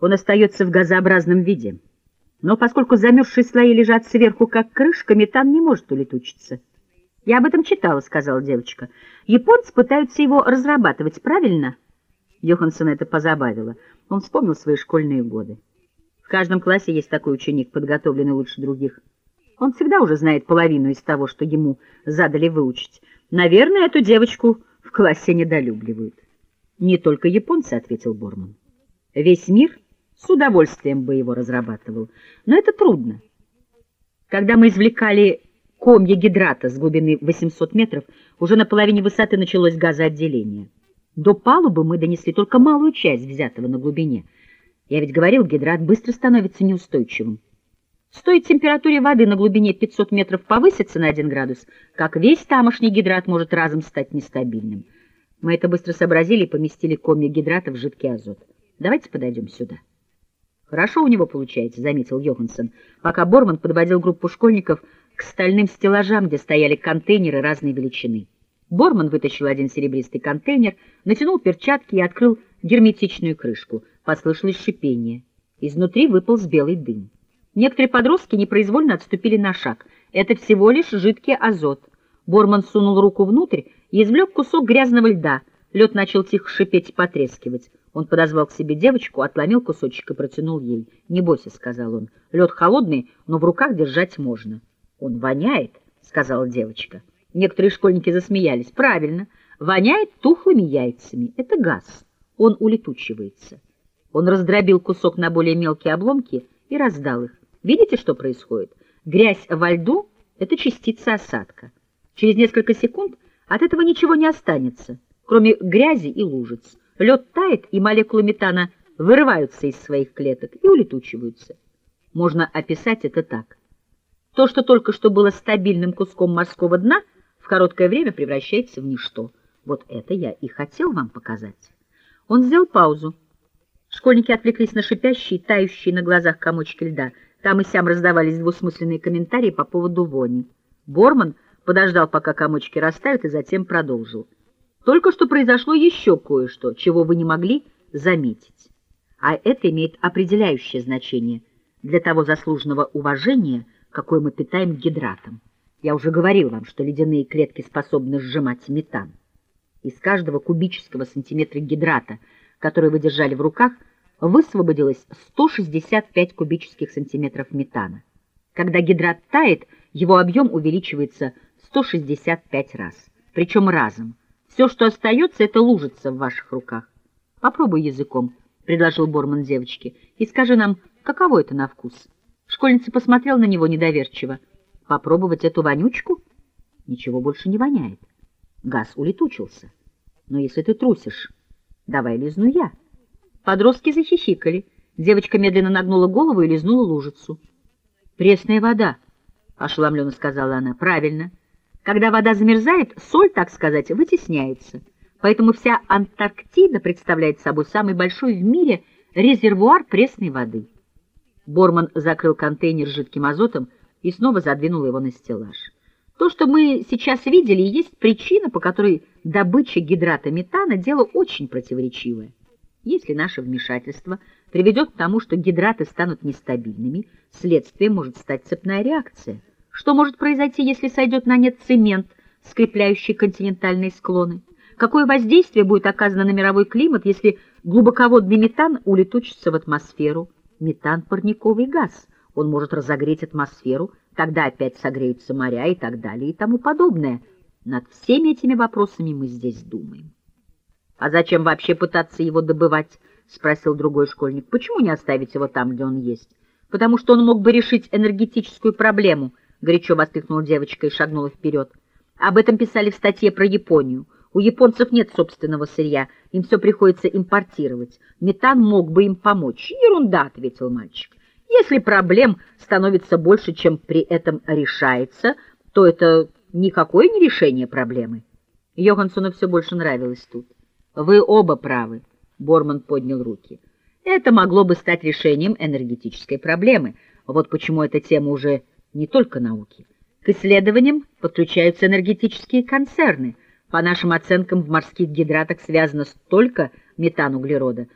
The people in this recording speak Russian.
Он остается в газообразном виде. Но поскольку замерзшие слои лежат сверху, как крышка, метан не может улетучиться. «Я об этом читала», — сказала девочка. «Японцы пытаются его разрабатывать, правильно?» Йоханссон это позабавило. Он вспомнил свои школьные годы. В каждом классе есть такой ученик, подготовленный лучше других. Он всегда уже знает половину из того, что ему задали выучить. Наверное, эту девочку в классе недолюбливают. «Не только японцы», — ответил Борман. «Весь мир с удовольствием бы его разрабатывал. Но это трудно. Когда мы извлекали комья гидрата с глубины 800 метров, уже на половине высоты началось газоотделение. До палубы мы донесли только малую часть взятого на глубине. Я ведь говорил, гидрат быстро становится неустойчивым. Стоит температуре воды на глубине 500 метров повыситься на 1 градус, как весь тамошний гидрат может разом стать нестабильным. Мы это быстро сообразили и поместили комья гидрата в жидкий азот. Давайте подойдем сюда. Хорошо у него получается, — заметил Йоханссон, пока Борман подводил группу школьников к стальным стеллажам, где стояли контейнеры разной величины. Борман вытащил один серебристый контейнер, натянул перчатки и открыл герметичную крышку. Послышалось шипение. Изнутри выполз белый дым. Некоторые подростки непроизвольно отступили на шаг. Это всего лишь жидкий азот. Борман сунул руку внутрь и извлек кусок грязного льда. Лед начал тихо шипеть и потрескивать. Он подозвал к себе девочку, отломил кусочек и протянул ей. «Не бойся», — сказал он. «Лед холодный, но в руках держать можно». «Он воняет», — сказала девочка. Некоторые школьники засмеялись. «Правильно, воняет тухлыми яйцами. Это газ. Он улетучивается». Он раздробил кусок на более мелкие обломки и раздал их. Видите, что происходит? Грязь во льду — это частица осадка. Через несколько секунд от этого ничего не останется, кроме грязи и лужиц. Лед тает, и молекулы метана вырываются из своих клеток и улетучиваются. Можно описать это так. То, что только что было стабильным куском морского дна, в короткое время превращается в ничто. Вот это я и хотел вам показать. Он сделал паузу. Школьники отвлеклись на шипящие, тающие на глазах комочки льда. Там и сям раздавались двусмысленные комментарии по поводу вони. Борман подождал, пока комочки растают, и затем продолжил. Только что произошло еще кое-что, чего вы не могли заметить. А это имеет определяющее значение для того заслуженного уважения, какое мы питаем гидратом. Я уже говорил вам, что ледяные клетки способны сжимать метан. Из каждого кубического сантиметра гидрата, который вы держали в руках, высвободилось 165 кубических сантиметров метана. Когда гидрат тает, его объем увеличивается 165 раз, причем разом. Все, что остается, это лужица в ваших руках. Попробуй языком, — предложил Борман девочке, — и скажи нам, каково это на вкус. Школьница посмотрела на него недоверчиво. Попробовать эту вонючку? Ничего больше не воняет. Газ улетучился. Но если ты трусишь, давай лизну я. Подростки захихикали. Девочка медленно нагнула голову и лизнула лужицу. «Пресная вода», — ошеломленно сказала она. «Правильно. Когда вода замерзает, соль, так сказать, вытесняется. Поэтому вся Антарктида представляет собой самый большой в мире резервуар пресной воды. Борман закрыл контейнер с жидким азотом и снова задвинул его на стеллаж. То, что мы сейчас видели, есть причина, по которой добыча гидрата метана – дело очень противоречивое. Если наше вмешательство приведет к тому, что гидраты станут нестабильными, следствием может стать цепная реакция – что может произойти, если сойдет на нет цемент, скрепляющий континентальные склоны? Какое воздействие будет оказано на мировой климат, если глубоководный метан улетучится в атмосферу? Метан — парниковый газ. Он может разогреть атмосферу, тогда опять согреются моря и так далее и тому подобное. Над всеми этими вопросами мы здесь думаем. — А зачем вообще пытаться его добывать? — спросил другой школьник. — Почему не оставить его там, где он есть? — Потому что он мог бы решить энергетическую проблему —— горячо воскликнула девочка и шагнула вперед. Об этом писали в статье про Японию. У японцев нет собственного сырья, им все приходится импортировать. Метан мог бы им помочь. Ерунда, — ответил мальчик. Если проблем становится больше, чем при этом решается, то это никакое не решение проблемы. Йоханссону все больше нравилось тут. Вы оба правы, — Борман поднял руки. Это могло бы стать решением энергетической проблемы. Вот почему эта тема уже не только науки. К исследованиям подключаются энергетические концерны. По нашим оценкам, в морских гидратах связано столько метан-углерода,